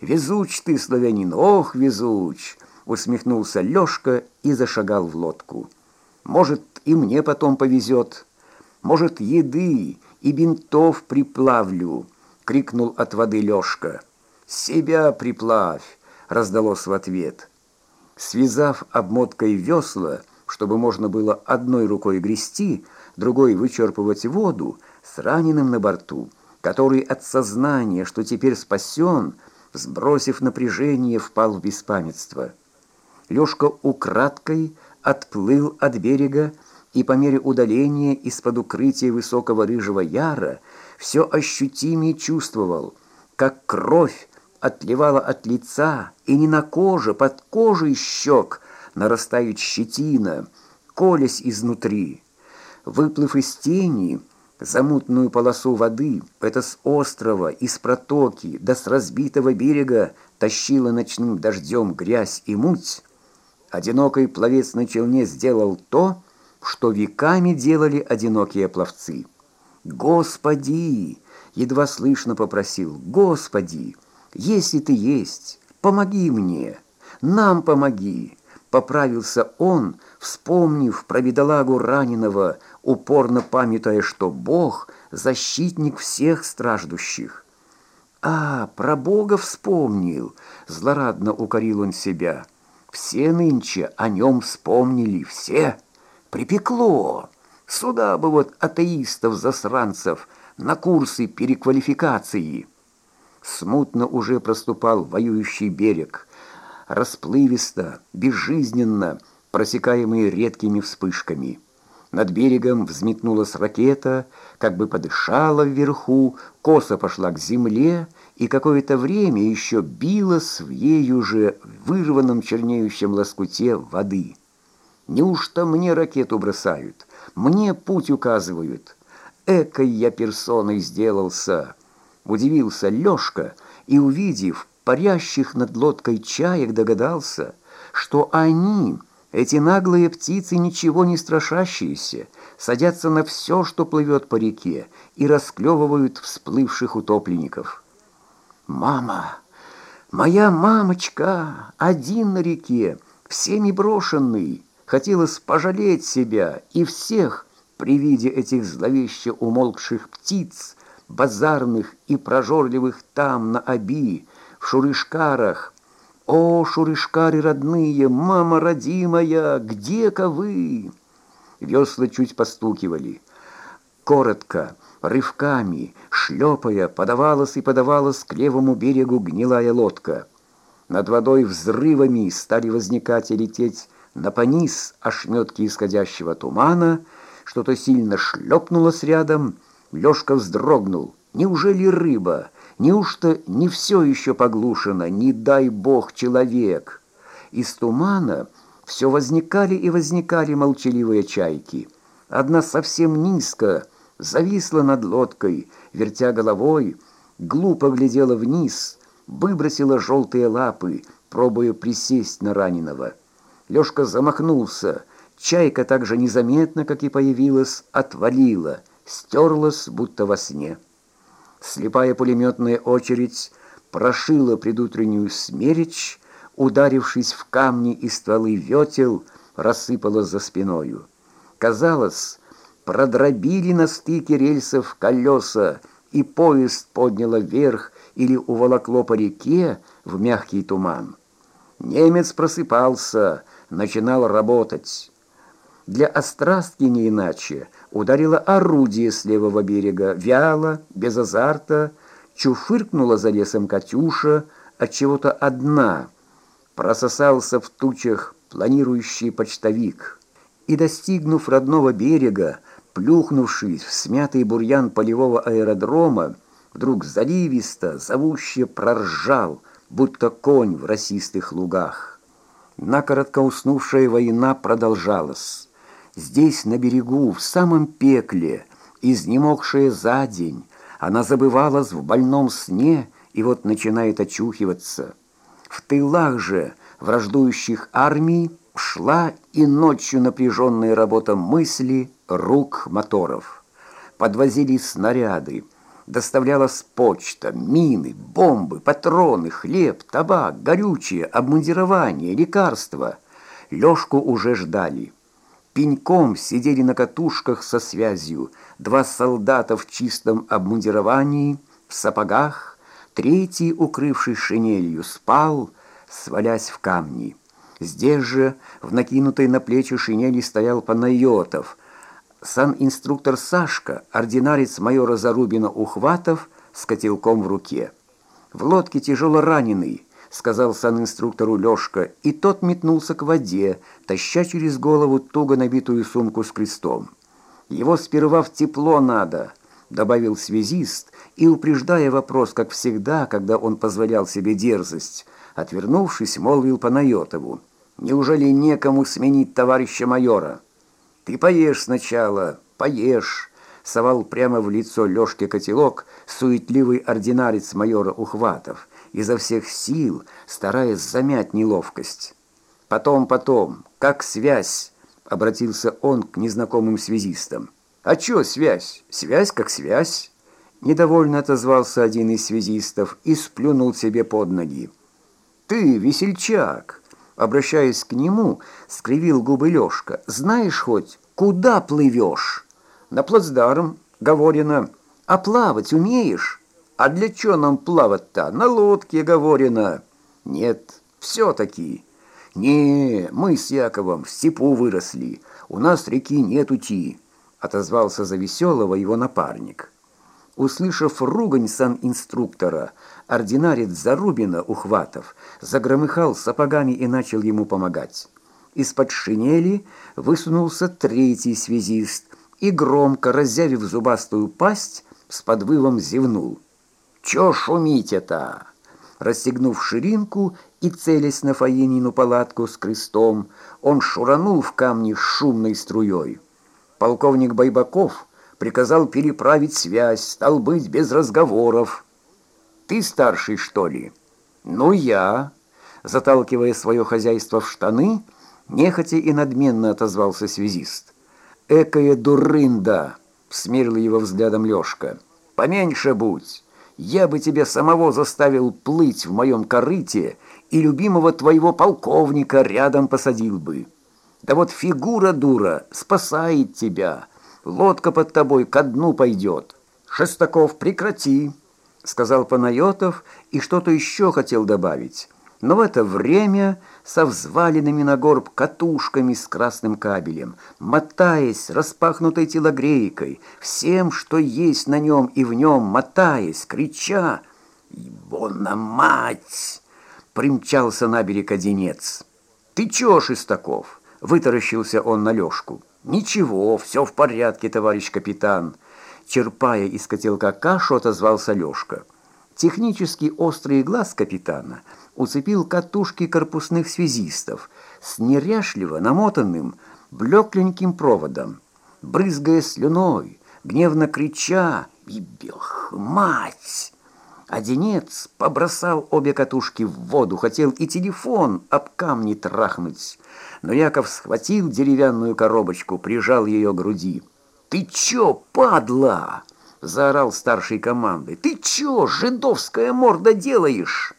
Везуч ты, славянин, ох, везуч!» Усмехнулся Лёшка и зашагал в лодку. «Может, и мне потом повезет. Может, еды и бинтов приплавлю!» Крикнул от воды Лёшка. «Себя приплавь!» Раздалось в ответ. Связав обмоткой весла, чтобы можно было одной рукой грести, другой вычерпывать воду, с раненым на борту, который от сознания, что теперь спасен, сбросив напряжение, впал в беспамятство. Лёшка украдкой отплыл от берега и по мере удаления из-под укрытия высокого рыжего яра все ощутимее чувствовал, как кровь отливала от лица, и не на коже, под кожей щек нарастает щетина, колясь изнутри. Выплыв из тени, замутную полосу воды, это с острова, из протоки, да с разбитого берега тащила ночным дождем грязь и муть, одинокий пловец на челне сделал то, что веками делали одинокие пловцы. «Господи!» — едва слышно попросил. «Господи, если ты есть, помоги мне, нам помоги!» Поправился он, вспомнив про бедолагу раненого, упорно памятая, что Бог — защитник всех страждущих. «А, про Бога вспомнил!» — злорадно укорил он себя. «Все нынче о нем вспомнили, все! Припекло! Сюда бы вот атеистов-засранцев на курсы переквалификации!» Смутно уже проступал воюющий берег — расплывисто, безжизненно, просекаемые редкими вспышками. Над берегом взметнулась ракета, как бы подышала вверху, косо пошла к земле и какое-то время еще билась в ею же вырванном чернеющем лоскуте воды. Неужто мне ракету бросают? Мне путь указывают? Экой я персоной сделался. Удивился Лёшка и, увидев парящих над лодкой чаек догадался, что они, эти наглые птицы, ничего не страшащиеся, садятся на все, что плывет по реке, и расклевывают всплывших утопленников. «Мама! Моя мамочка! Один на реке, всеми брошенный!» Хотелось пожалеть себя и всех при виде этих зловеще умолкших птиц, базарных и прожорливых там, на Аби, в Шурышкарах. О, Шурышкары родные, мама родимая, где-ка вы? Весла чуть постукивали. Коротко, рывками, шлепая, подавалась и подавалась к левому берегу гнилая лодка. Над водой взрывами стали возникать и лететь на пониз ошметки исходящего тумана, что-то сильно шлепнулось рядом, Лёшка вздрогнул. Неужели рыба? Неужто не все еще поглушено, не дай бог человек? Из тумана все возникали и возникали молчаливые чайки. Одна совсем низко зависла над лодкой, вертя головой, глупо глядела вниз, выбросила желтые лапы, пробуя присесть на раненого. Лёшка замахнулся. Чайка так же незаметно, как и появилась, отвалила, стерлась, будто во сне. Слепая пулеметная очередь прошила предутреннюю смеречь, ударившись в камни и стволы ветел, рассыпалась за спиною. Казалось, продробили на стыке рельсов колеса, и поезд подняло вверх или уволокло по реке в мягкий туман. Немец просыпался, начинал работать. Для острастки не иначе ударило орудие с левого берега, вяло, без азарта, чуфыркнула за лесом Катюша, от чего-то одна, прососался в тучах планирующий почтовик. И, достигнув родного берега, плюхнувшись в смятый бурьян полевого аэродрома, вдруг заливисто, зовуще проржал, будто конь в росистых лугах. Накоротко уснувшая война продолжалась. Здесь, на берегу, в самом пекле, изнемогшая за день, она забывалась в больном сне и вот начинает очухиваться. В тылах же враждующих армий шла и ночью напряженная работа мысли, рук, моторов. Подвозили снаряды, доставлялась почта, мины, бомбы, патроны, хлеб, табак, горючее, обмундирование, лекарства. Лёшку уже ждали. Пеньком сидели на катушках со связью два солдата в чистом обмундировании, в сапогах, третий, укрывшись шинелью, спал, свалясь в камни. Здесь же, в накинутой на плечи шинели, стоял Панайотов — сан-инструктор Сашка, ординарец майора Зарубина Ухватов с котелком в руке. «В лодке тяжело раненый», — сказал сан-инструктору Лёшка, и тот метнулся к воде, таща через голову туго набитую сумку с крестом. «Его сперва в тепло надо», — добавил связист, и, упреждая вопрос, как всегда, когда он позволял себе дерзость, отвернувшись, молвил Панайотову, «Неужели некому сменить товарища майора?» «Ты поешь сначала, поешь!» Совал прямо в лицо Лёшке котелок суетливый ординарец майора Ухватов, изо всех сил стараясь замять неловкость. «Потом, потом, как связь!» — обратился он к незнакомым связистам. «А чё связь? Связь как связь!» Недовольно отозвался один из связистов и сплюнул себе под ноги. «Ты, весельчак!» Обращаясь к нему, скривил губы Лёшка. «Знаешь хоть, куда плывешь?» «На плацдарм, говорено. А плавать умеешь?» «А для чё нам плавать-то? На лодке, говорено». «Нет, все-таки». «Не, мы с Яковом в степу выросли. У нас реки нет ути», — отозвался за веселого его напарник. Услышав ругань сан-инструктора, ординарец Зарубина Ухватов загромыхал сапогами и начал ему помогать. Из-под шинели высунулся третий связист и, громко разъявив зубастую пасть, с подвывом зевнул. «Чё шумить это?» Расстегнув ширинку и целясь на Фаинину палатку с крестом, он шуранул в камни шумной струей. Полковник Байбаков приказал переправить связь, стал быть, без разговоров. «Ты старший, что ли?» «Ну, я», заталкивая свое хозяйство в штаны, нехотя и надменно отозвался связист. «Экая дурында!» — смерил его взглядом Лёшка. «Поменьше будь! Я бы тебя самого заставил плыть в моем корыте и любимого твоего полковника рядом посадил бы. Да вот фигура дура спасает тебя!» лодка под тобой ко дну пойдет. Шестаков, прекрати!» — сказал Панайотов и что-то еще хотел добавить. Но в это время со взваленными на горб катушками с красным кабелем, мотаясь распахнутой телогрейкой, всем, что есть на нем и в нем, мотаясь, крича «Его на мать!» примчался на берег одинец. «Ты чё, Шестаков?» — вытаращился он на Лёшку. «Ничего, все в порядке, товарищ капитан», черпая из котелка кашу, отозвался Лёшка. Технически острый глаз капитана уцепил катушки корпусных связистов с неряшливо намотанным блекленьким проводом. Брызгая слюной, гневно крича «Ебех, мать!» Одинец побросал обе катушки в воду, хотел и телефон об камни трахнуть но Яков схватил деревянную коробочку, прижал ее к груди. «Ты чё, падла?» — заорал старший команды. «Ты чё, жидовская морда, делаешь?»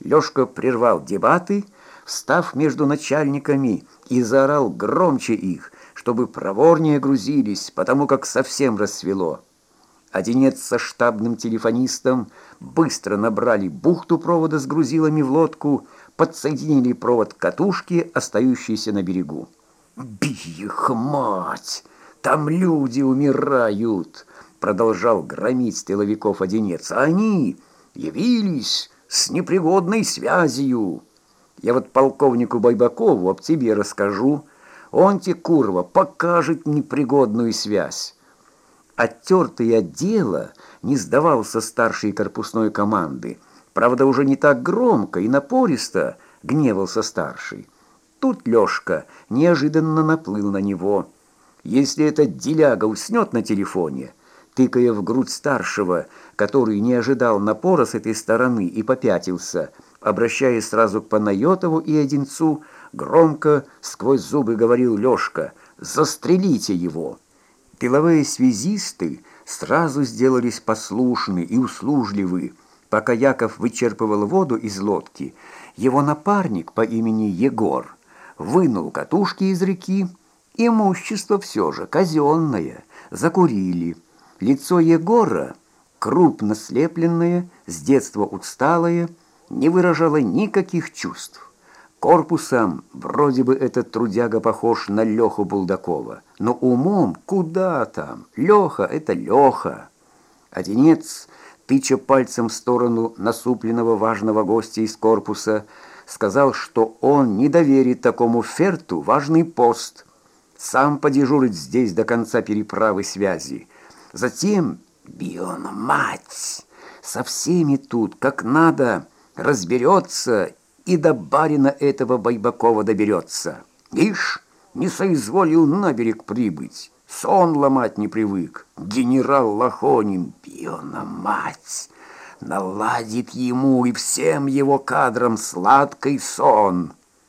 Лёшка прервал дебаты, встав между начальниками, и заорал громче их, чтобы проворнее грузились, потому как совсем рассвело. Одинец со штабным телефонистом быстро набрали бухту провода с грузилами в лодку, подсоединили провод катушки, остающейся на берегу. «Бих, мать! Там люди умирают!» Продолжал громить тыловиков одинец. «Они явились с непригодной связью!» «Я вот полковнику Байбакову об тебе расскажу. Он тебе, курва, покажет непригодную связь!» Оттертый от дела не сдавался старшей корпусной команды – Правда, уже не так громко и напористо гневался старший. Тут Лёшка неожиданно наплыл на него. Если этот деляга уснет на телефоне, тыкая в грудь старшего, который не ожидал напора с этой стороны и попятился, обращаясь сразу к Панайотову и Одинцу, громко сквозь зубы говорил Лёшка «Застрелите его!». Тыловые связисты сразу сделались послушны и услужливы. Пока Яков вычерпывал воду из лодки, его напарник по имени Егор вынул катушки из реки, имущество все же казенное, закурили. Лицо Егора, крупно слепленное, с детства усталое, не выражало никаких чувств. Корпусом вроде бы этот трудяга похож на Леху Булдакова, но умом куда там? Леха — это Леха. Одинец, тыча пальцем в сторону насупленного важного гостя из корпуса, сказал, что он не доверит такому ферту важный пост. Сам подежурит здесь до конца переправы связи. Затем, бион мать, со всеми тут, как надо, разберется и до барина этого Байбакова доберется. Ишь, не соизволил на берег прибыть, сон ломать не привык. Генерал Лохонин, пьена мать, наладит ему и всем его кадрам сладкий сон».